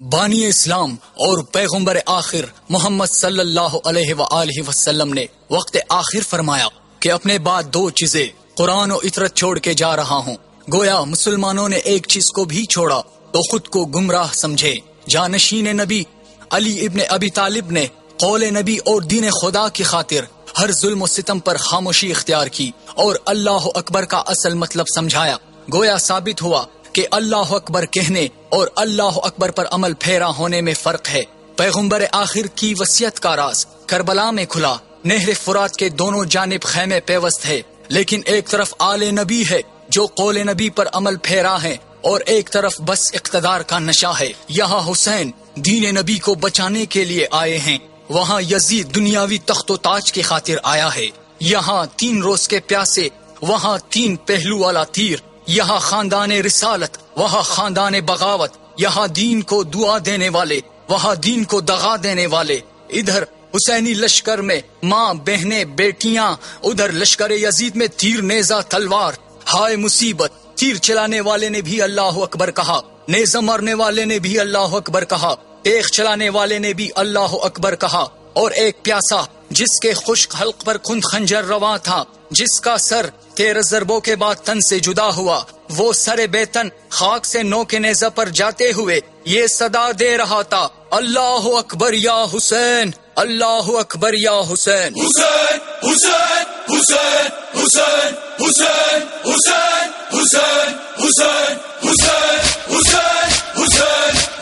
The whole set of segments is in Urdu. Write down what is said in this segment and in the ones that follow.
بانی اسلام اور پیغمبر آخر محمد صلی اللہ علیہ وآلہ وسلم نے وقت آخر فرمایا کہ اپنے بعد دو چیزیں قرآن و عطرت چھوڑ کے جا رہا ہوں۔ گویا مسلمانوں نے ایک چیز کو بھی چھوڑا تو خود کو گمراہ سمجھے۔ جانشین نبی علی ابن ابی طالب نے قول نبی اور دین خدا کی خاطر ہر ظلم و ستم پر خاموشی اختیار کی اور اللہ اکبر کا اصل مطلب سمجھایا۔ گویا ثابت ہوا کہ اللہ اکبر کہنے اور اللہ اکبر پر عمل پھیرا ہونے میں فرق ہے۔ پیغمبر آخر کی وسیعت کا راز کربلا میں کھلا۔ نہر فرات کے دونوں جانب خیمے پیوست ہے۔ لیکن ایک طرف آل نبی ہے جو قول نبی پر عمل پھیرا ہے اور ایک طرف بس اقتدار کا نشہ ہے۔ یہاں حسین دین نبی کو بچانے کے لیے آئے ہیں۔ وہاں یزید دنیاوی تخت و تاج کی خاطر آیا ہے۔ یہاں تین روز کے پیاسے، وہاں تین پہلو والا تیر۔ یہاں خاندان رسالت، وہاں خاندان بغاوت، یہاں دین کو دعا دینے والے، وہاں دین کو دغا دینے والے۔ ادھر حسینی لشکر میں ماں، بہنیں، بیٹیاں، ادھر لشکر یزید میں تیر نیزا تلوار۔ ہائے مصیبت، تیر چلانے والے نے بھی اللہ اکبر کہا۔ نیزا مرنے والے نے بھی اللہ اکبر کہا۔ ایک چلانے والے نے بھی اللہ اکبر کہا۔ اور ایک پیاسا جس کے خشک حلق پر خند خنجر رواں تھا جس کا سر تیرہ ضربوں کے بعد تن سے جدا ہوا وہ سر بیتن خاک سے نو کے نیزہ پر جاتے ہوئے یہ صدا دے رہا تھا اللہ اکبر یا حسین اللہ اکبر یا حسین حسین حسین حسین حسین حسین حسین حسین حسین حسین حسین حسین حسین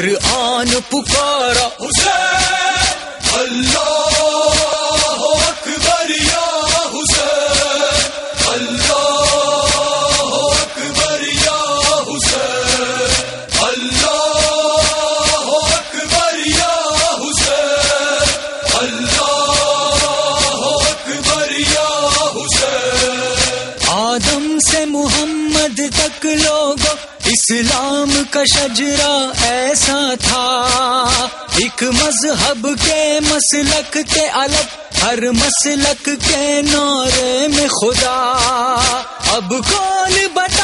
ہر آن پکارا۔ حسین اللہ اکبر یا حسین۔ اللہ اکبر یا حسین۔ اللہ اکبر یا حسین۔ اللہ اکبر یا حسین۔ آدم سے محمد تک لوگ اسلام کا شجرا ایسا تھا، ایک مذہب کے مسلک کے الگ، ہر مسلک کے نعرے میں خدا۔ اب کون بتا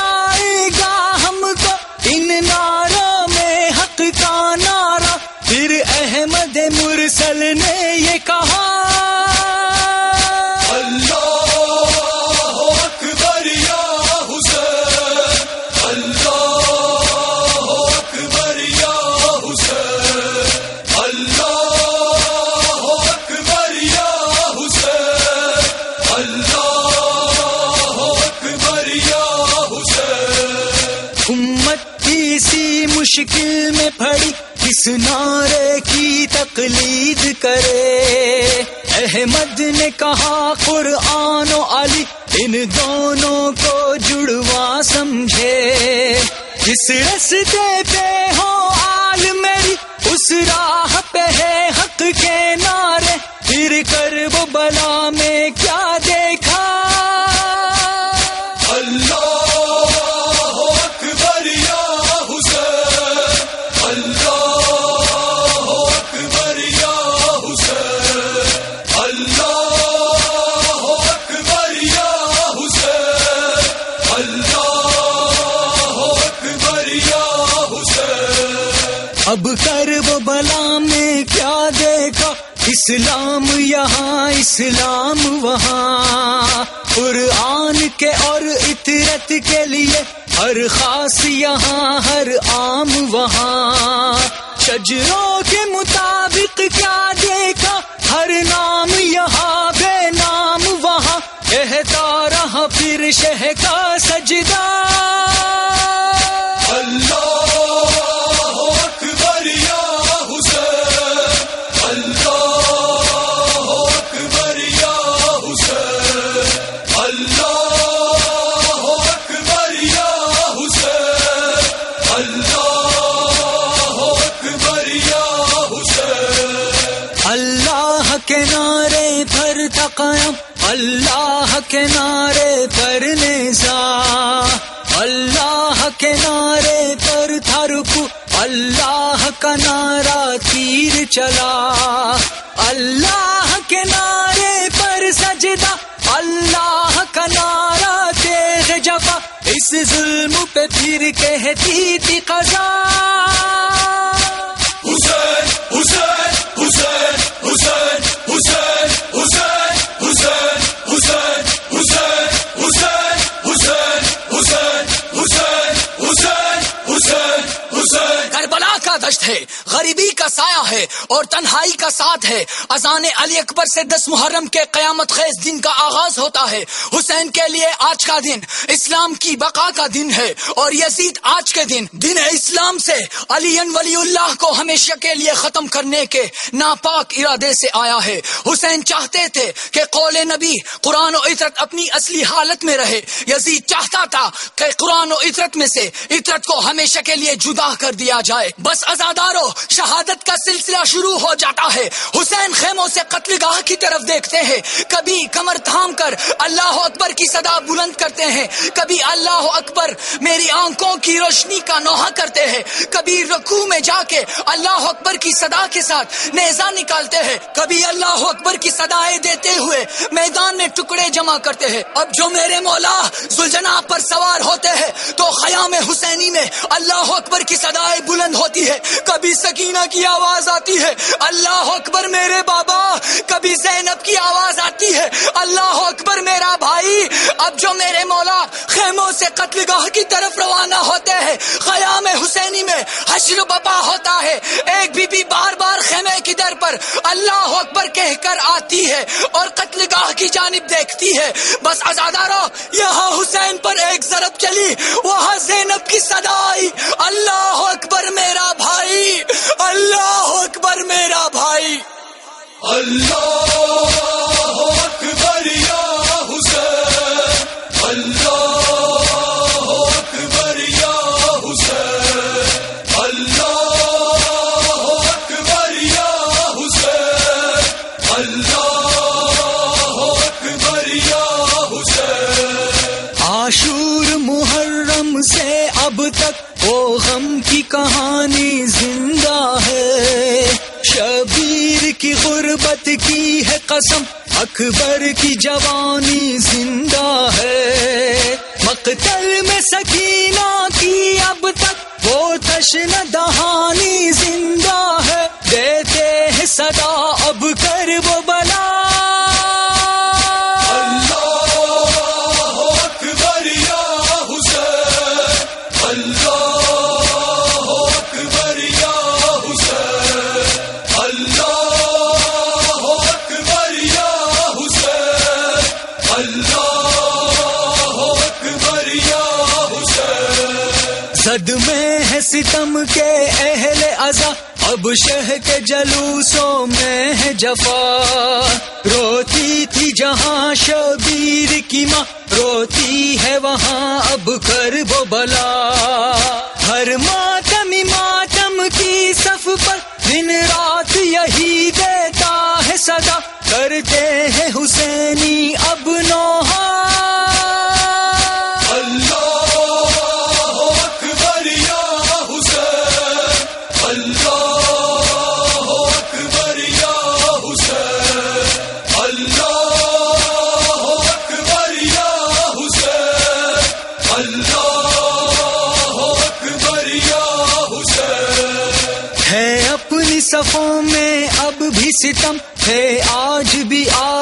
کس نعرے کی تقلید کرے۔ احمد نے کہا، قرآن و علی ان دونوں کو جڑوا سمجھے۔ جس رستے پہ ہو آل میری، اس راہ پہ ہے حق کے نعرے۔ پھر کر وہ بلا اسلام وہاں، قرآن کے اور اطرت کے لیے ہر خاص یہاں، ہر عام وہاں۔ شجروں کے مطابق کیا دیکھا، ہر نام یہاں۔ کے نعرے پر تقیم اللہ کے نعرے پر نے اللہ کے نعرے پر تھا رکو اللہ کا نعرہ تیر چلا۔ اللہ کے نعرے پر سجدہ، اللہ کا نعرہ تیغ جفا اس ظلم پہ پھر کہتی تھی قضا۔ سر کربلا کا دشت ہے، غریبی کا سایہ ہے اور تنہائی کا ساتھ ہے۔ اذان علی اکبر سے دس محرم کے قیامت خیز دن کا آغاز ہوتا ہے۔ حسین کے لیے آج کا دن اسلام کی بقا کا دن ہے اور یزید آج کے دن دن اسلام سے علی ولی اللہ کو ہمیشہ کے لیے ختم کرنے کے ناپاک ارادے سے آیا ہے۔ حسین چاہتے تھے کہ قول نبی قرآن و عطرت اپنی اصلی حالت میں رہے۔ یزید چاہتا تھا کہ قرآن و عطرت میں سے عطرت کو ہمیشہ کے لیے جدا کر دیا جائے۔ بس ازادارو شہادت کا سلسلہ شروع ہو جاتا ہے۔ حسین خیموں سے قتل گاہ کی طرف دیکھتے ہیں۔ کبھی کمر تھام کر اللہ اکبر کی صدا بلند کرتے ہیں۔ کبھی اللہ اکبر میری آنکھوں کی روشنی کا نوحہ کرتے ہیں۔ کبھی رکوع میں جا کے اللہ اکبر کی صدا کے ساتھ نیزا نکالتے ہیں۔ کبھی اللہ اکبر کی صدایں دیتے ہوئے میدان میں ٹکڑے جمع کرتے ہیں۔ اب جو میرے مولا زلجنا پر سوار ہوتے ہیں، تو خیام حسینی میں اللہ اکبر کی صدایں بلند ہوتی ہے، کبھی سکینہ کی آواز آتی ہے۔ اللہ اکبر میرے بابا، کبھی زینب کی آواز آتی ہے۔ اللہ اکبر میرا بھائی، اب جو میرے مولا خیموں سے قتل گاہ کی طرف روانہ ہوتے ہیں خیام حسینی میں حشر بپا ہوتا ہے۔ ایک بی بی بار بار خیمے کی در پر اللہ اکبر کہہ کر آتی ہے اور قتل گاہ کی جانب دیکھتی ہے۔ بس ازادارو یہاں حسین پر ایک ضرب چلی، وہاں زینب کی صدائی۔ اللہ اللہ عزت کی ہے قسم، اکبر کی جوانی زندہ ہے۔ مقتل میں سکینہ کی اب تک وہ تشن دہانی زندہ ہے۔ دیتے ہیں صدا اب کر وہ ستم کے اہل ازا اب شہ کے جلوسوں میں ہے جفا۔ روتی تھی جہاں شبیر کی ماں، روتی ہے وہاں اب کر وہ بلا۔ ہر ماتم ماتم کی صف پر دن رات یہی دیتا ہے صدا۔ کرتے ہیں حسینی ستم ہے آج بھی آج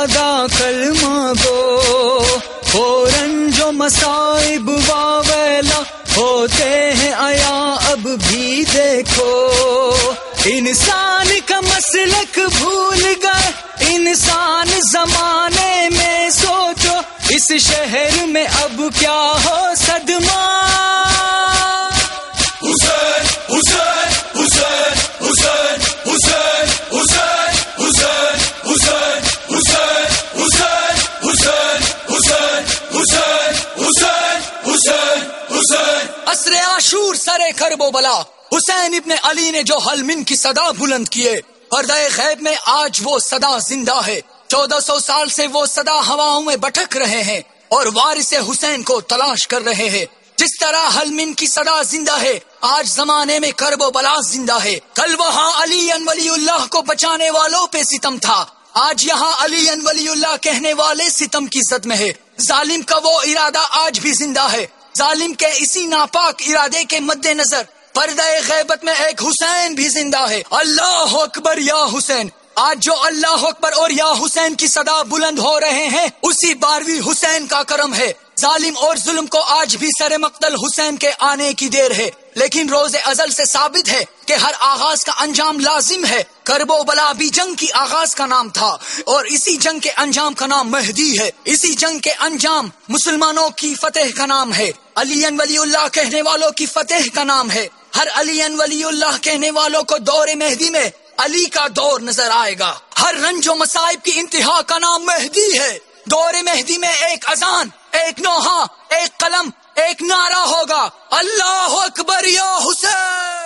اسر عاشور سرے کرب و بلا۔ حسین ابن علی نے جو حلمن کی صدا بلند کیے، پردہ غیب میں آج وہ صدا زندہ ہے۔ چودہ سو سال سے وہ صدا ہواؤں میں بٹک رہے ہیں اور وارث حسین کو تلاش کر رہے ہیں۔ جس طرح حلمن کی صدا زندہ ہے، آج زمانے میں کرب و بلا زندہ ہے۔ کل وہاں علی ان ولی اللہ کو بچانے والوں پہ ستم تھا۔ آج یہاں علی ان ولی اللہ کہنے والے ستم کی زد میں ہے۔ ظالم کا وہ ارادہ آج بھی زندہ ہے۔ ظالم کے اسی ناپاک ارادے کے مد نظر پردہ غیبت میں ایک حسین بھی زندہ ہے۔ اللہ اکبر یا حسین آج جو اللہ اکبر اور یا حسین کی صدا بلند ہو رہے ہیں، اسی بارہویں حسین کا کرم ہے۔ ظالم اور ظلم کو آج بھی سر مقتل حسین کے آنے کی دیر ہے۔ لیکن روز ازل سے ثابت ہے کہ ہر آغاز کا انجام لازم ہے۔ کرب و بلا بھی جنگ کی آغاز کا نام تھا۔ اور اسی جنگ کے انجام کا نام مہدی ہے۔ اسی جنگ کے انجام مسلمانوں کی فتح کا نام ہے۔ علی ولی اللہ کہنے والوں کی فتح کا نام ہے۔ ہر علی ولی اللہ کہنے والوں کو دور مہدی میں علی کا دور نظر آئے گا۔ ہر رنج و مصائب کی انتہا کا نام مہدی ہے۔ دور مہدی میں ایک اذان، ایک نوحہ، ایک قلم، ایک نعرہ ہوگا۔ اللہ اکبر یا حسین!